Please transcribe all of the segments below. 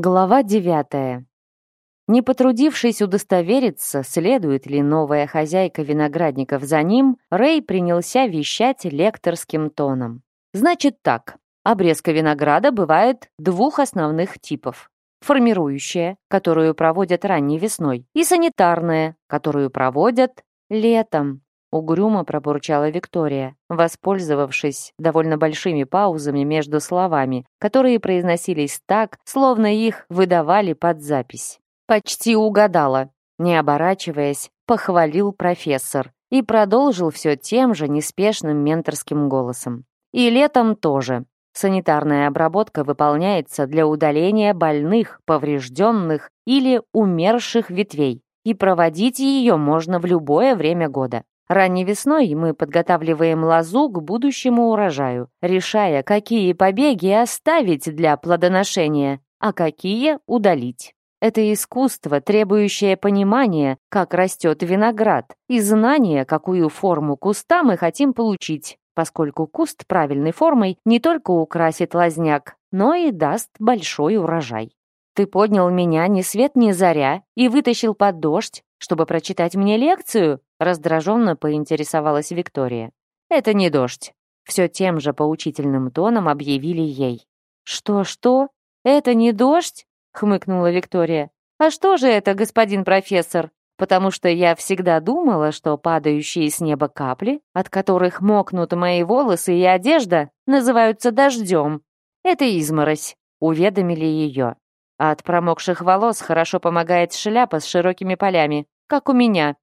Глава девятая. Не потрудившись удостовериться, следует ли новая хозяйка виноградников за ним, Рэй принялся вещать лекторским тоном. Значит так, обрезка винограда бывает двух основных типов. Формирующая, которую проводят ранней весной, и санитарная, которую проводят летом. Угрюмо пробурчала Виктория, воспользовавшись довольно большими паузами между словами, которые произносились так, словно их выдавали под запись. «Почти угадала», — не оборачиваясь, похвалил профессор и продолжил все тем же неспешным менторским голосом. «И летом тоже. Санитарная обработка выполняется для удаления больных, поврежденных или умерших ветвей, и проводить ее можно в любое время года. Ранней весной мы подготавливаем лозу к будущему урожаю, решая, какие побеги оставить для плодоношения, а какие удалить. Это искусство, требующее понимания, как растет виноград, и знания, какую форму куста мы хотим получить, поскольку куст правильной формой не только украсит лазняк, но и даст большой урожай. Ты поднял меня ни свет ни заря и вытащил под дождь, чтобы прочитать мне лекцию? Раздраженно поинтересовалась Виктория. «Это не дождь», — все тем же поучительным тоном объявили ей. «Что-что? Это не дождь?» — хмыкнула Виктория. «А что же это, господин профессор? Потому что я всегда думала, что падающие с неба капли, от которых мокнут мои волосы и одежда, называются дождем. Это изморозь», — уведомили ее. А от промокших волос хорошо помогает шляпа с широкими полями, как у меня.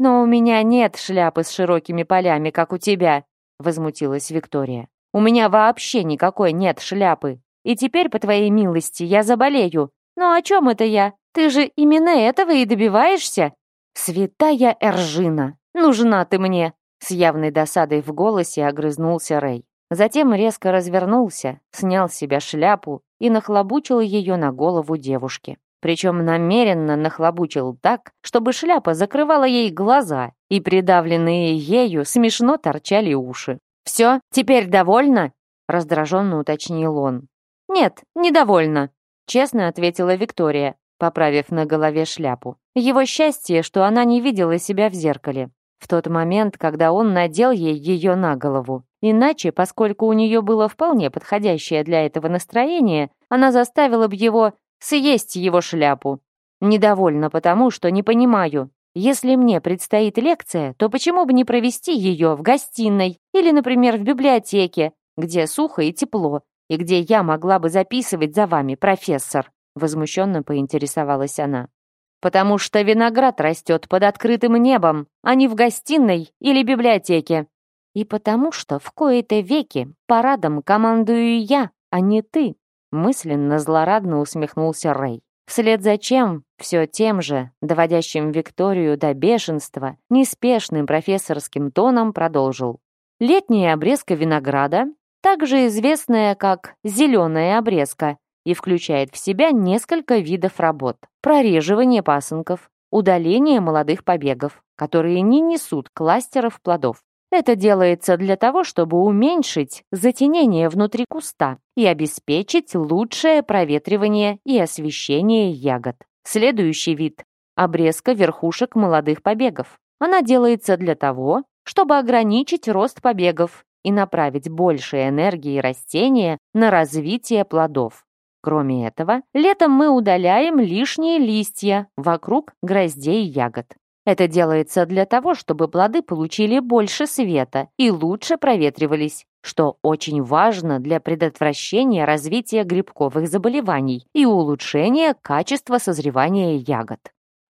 «Но у меня нет шляпы с широкими полями, как у тебя», — возмутилась Виктория. «У меня вообще никакой нет шляпы. И теперь, по твоей милости, я заболею. Но о чем это я? Ты же именно этого и добиваешься?» «Святая Эржина! Нужна ты мне!» С явной досадой в голосе огрызнулся Рэй. Затем резко развернулся, снял с себя шляпу и нахлобучил ее на голову девушки причем намеренно нахлобучил так, чтобы шляпа закрывала ей глаза, и придавленные ею смешно торчали уши. «Все, теперь довольна? раздраженно уточнил он. «Нет, недовольна», — честно ответила Виктория, поправив на голове шляпу. Его счастье, что она не видела себя в зеркале. В тот момент, когда он надел ей ее на голову. Иначе, поскольку у нее было вполне подходящее для этого настроение, она заставила бы его съесть его шляпу. Недовольна потому, что не понимаю, если мне предстоит лекция, то почему бы не провести ее в гостиной или, например, в библиотеке, где сухо и тепло, и где я могла бы записывать за вами, профессор?» Возмущенно поинтересовалась она. «Потому что виноград растет под открытым небом, а не в гостиной или библиотеке. И потому что в кои-то веки парадом командую я, а не ты», мысленно злорадно усмехнулся Рэй. Вслед за чем, все тем же, доводящим Викторию до бешенства, неспешным профессорским тоном продолжил. Летняя обрезка винограда, также известная как «зеленая обрезка», и включает в себя несколько видов работ. Прореживание пасынков, удаление молодых побегов, которые не несут кластеров плодов, это делается для того, чтобы уменьшить затенение внутри куста и обеспечить лучшее проветривание и освещение ягод. Следующий вид – обрезка верхушек молодых побегов. Она делается для того, чтобы ограничить рост побегов и направить больше энергии растения на развитие плодов. Кроме этого, летом мы удаляем лишние листья вокруг гроздей ягод. Это делается для того, чтобы плоды получили больше света и лучше проветривались, что очень важно для предотвращения развития грибковых заболеваний и улучшения качества созревания ягод.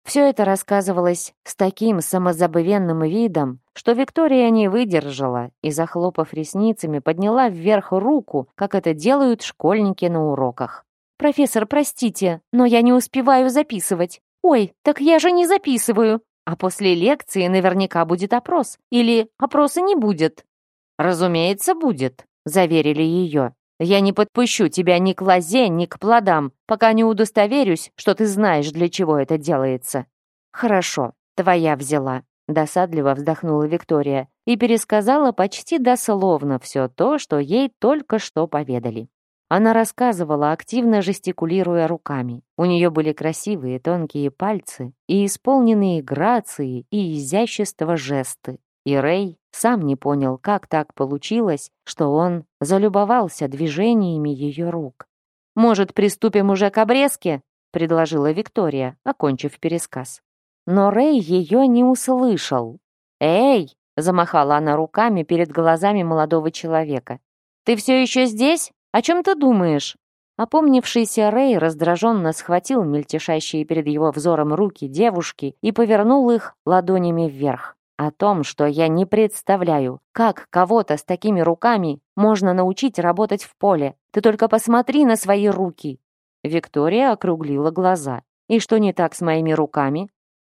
Все это рассказывалось с таким самозабывенным видом, что Виктория не выдержала и, захлопав ресницами, подняла вверх руку, как это делают школьники на уроках. «Профессор, простите, но я не успеваю записывать. Ой, так я же не записываю!» А после лекции наверняка будет опрос. Или опроса не будет. Разумеется, будет, заверили ее. Я не подпущу тебя ни к лозе, ни к плодам, пока не удостоверюсь, что ты знаешь, для чего это делается. Хорошо, твоя взяла. Досадливо вздохнула Виктория и пересказала почти дословно все то, что ей только что поведали. Она рассказывала, активно жестикулируя руками. У нее были красивые тонкие пальцы и исполненные грации и изящество жесты. И Рэй сам не понял, как так получилось, что он залюбовался движениями ее рук. «Может, приступим уже к обрезке?» — предложила Виктория, окончив пересказ. Но Рэй ее не услышал. «Эй!» — замахала она руками перед глазами молодого человека. «Ты все еще здесь?» «О чем ты думаешь?» Опомнившийся Рэй раздраженно схватил мельтешащие перед его взором руки девушки и повернул их ладонями вверх. О том, что я не представляю, как кого-то с такими руками можно научить работать в поле. Ты только посмотри на свои руки. Виктория округлила глаза. И что не так с моими руками?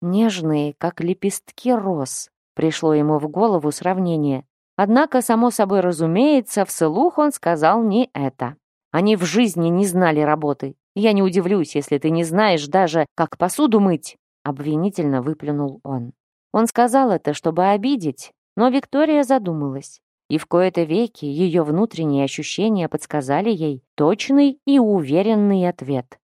Нежные, как лепестки роз. Пришло ему в голову сравнение. Однако, само собой разумеется, вслух он сказал не это. Они в жизни не знали работы. Я не удивлюсь, если ты не знаешь даже, как посуду мыть. Обвинительно выплюнул он. Он сказал это, чтобы обидеть, но Виктория задумалась. И в кои-то веки ее внутренние ощущения подсказали ей точный и уверенный ответ.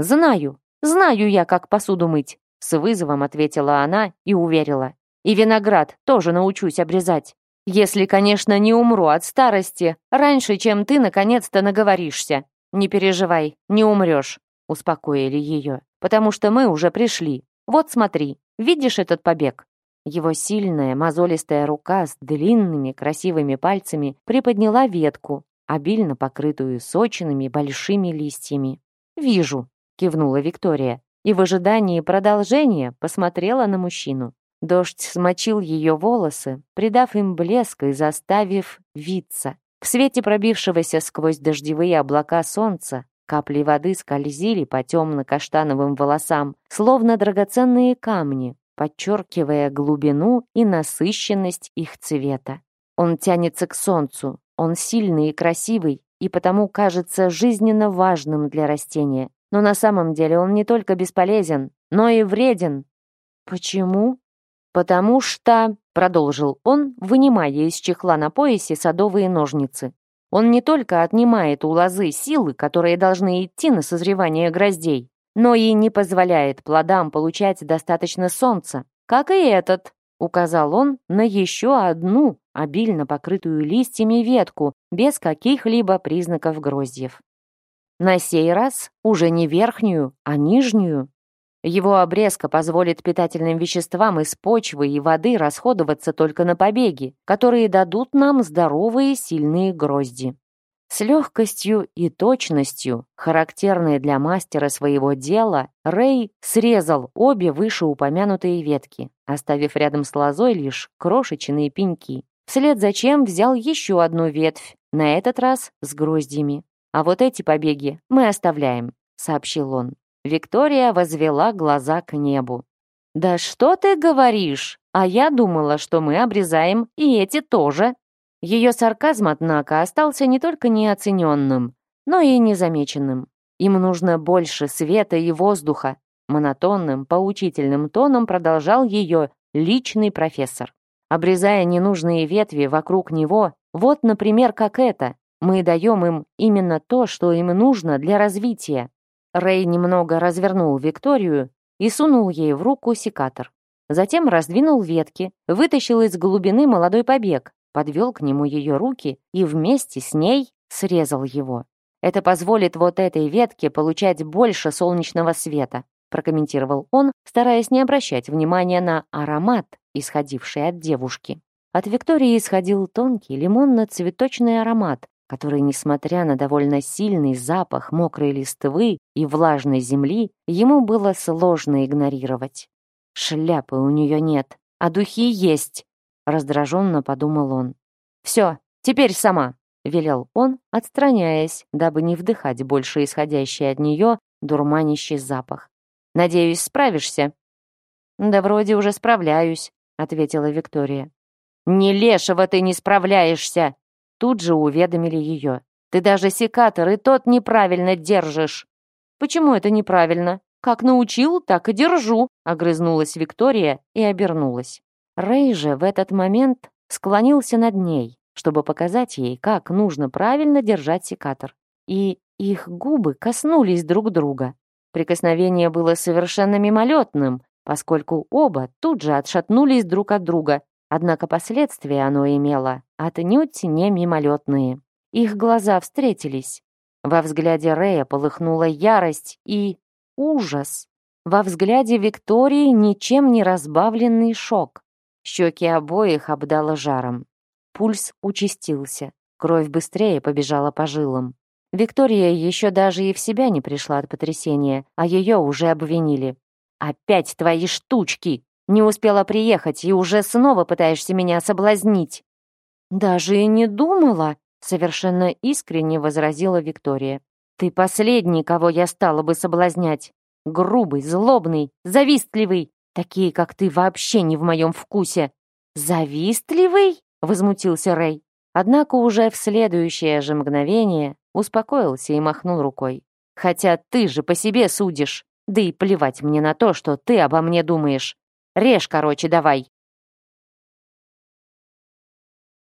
«Знаю, знаю я, как посуду мыть», — с вызовом ответила она и уверила. «И виноград тоже научусь обрезать». Если, конечно, не умру от старости, раньше, чем ты наконец-то наговоришься. Не переживай, не умрешь», — успокоили ее, «потому что мы уже пришли. Вот смотри, видишь этот побег?» Его сильная мозолистая рука с длинными красивыми пальцами приподняла ветку, обильно покрытую сочными большими листьями. «Вижу», — кивнула Виктория, и в ожидании продолжения посмотрела на мужчину. Дождь смочил ее волосы, придав им блеск и заставив виться. В свете пробившегося сквозь дождевые облака солнца капли воды скользили по темно-каштановым волосам, словно драгоценные камни, подчеркивая глубину и насыщенность их цвета. Он тянется к солнцу, он сильный и красивый, и потому кажется жизненно важным для растения. Но на самом деле он не только бесполезен, но и вреден. Почему? «Потому что...» — продолжил он, вынимая из чехла на поясе садовые ножницы. «Он не только отнимает у лозы силы, которые должны идти на созревание гроздей, но и не позволяет плодам получать достаточно солнца, как и этот», — указал он на еще одну, обильно покрытую листьями ветку, без каких-либо признаков гроздьев. На сей раз уже не верхнюю, а нижнюю, его обрезка позволит питательным веществам из почвы и воды расходоваться только на побеги, которые дадут нам здоровые сильные грозди. С легкостью и точностью, характерные для мастера своего дела, Рэй срезал обе вышеупомянутые ветки, оставив рядом с лозой лишь крошечные пеньки. Вслед за чем взял еще одну ветвь, на этот раз с гроздьями. «А вот эти побеги мы оставляем», — сообщил он. Виктория возвела глаза к небу. «Да что ты говоришь? А я думала, что мы обрезаем и эти тоже». Ее сарказм, однако, остался не только неоцененным, но и незамеченным. Им нужно больше света и воздуха. Монотонным, поучительным тоном продолжал ее личный профессор. Обрезая ненужные ветви вокруг него, вот, например, как это, мы даем им именно то, что им нужно для развития. Рэй немного развернул Викторию и сунул ей в руку секатор. Затем раздвинул ветки, вытащил из глубины молодой побег, подвел к нему ее руки и вместе с ней срезал его. «Это позволит вот этой ветке получать больше солнечного света», прокомментировал он, стараясь не обращать внимания на аромат, исходивший от девушки. От Виктории исходил тонкий лимонно-цветочный аромат, который, несмотря на довольно сильный запах мокрой листвы и влажной земли, ему было сложно игнорировать. «Шляпы у нее нет, а духи есть», — раздраженно подумал он. «Все, теперь сама», — велел он, отстраняясь, дабы не вдыхать больше исходящий от нее дурманящий запах. «Надеюсь, справишься?» «Да вроде уже справляюсь», — ответила Виктория. «Не лешего ты не справляешься!» Тут же уведомили ее. «Ты даже секатор и тот неправильно держишь!» «Почему это неправильно? Как научил, так и держу!» Огрызнулась Виктория и обернулась. Рей же в этот момент склонился над ней, чтобы показать ей, как нужно правильно держать секатор. И их губы коснулись друг друга. Прикосновение было совершенно мимолетным, поскольку оба тут же отшатнулись друг от друга Однако последствия оно имело отнюдь не мимолетные. Их глаза встретились. Во взгляде Рея полыхнула ярость и ужас. Во взгляде Виктории ничем не разбавленный шок. Щеки обоих обдало жаром. Пульс участился. Кровь быстрее побежала по жилам. Виктория еще даже и в себя не пришла от потрясения, а ее уже обвинили. «Опять твои штучки!» Не успела приехать, и уже снова пытаешься меня соблазнить». «Даже и не думала», — совершенно искренне возразила Виктория. «Ты последний, кого я стала бы соблазнять. Грубый, злобный, завистливый. Такие, как ты, вообще не в моем вкусе». «Завистливый?» — возмутился Рэй. Однако уже в следующее же мгновение успокоился и махнул рукой. «Хотя ты же по себе судишь. Да и плевать мне на то, что ты обо мне думаешь. Режь, короче, давай».